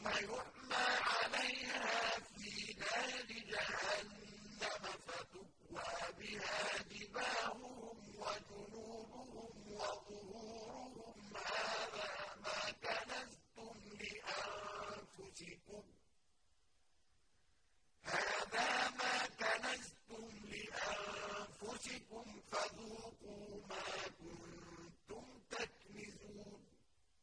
ثم يحمى عليها في نار جهنم فتكوى بها جباههم وجنوبهم وظهورهم هذا ما كنزتم لأنفسكم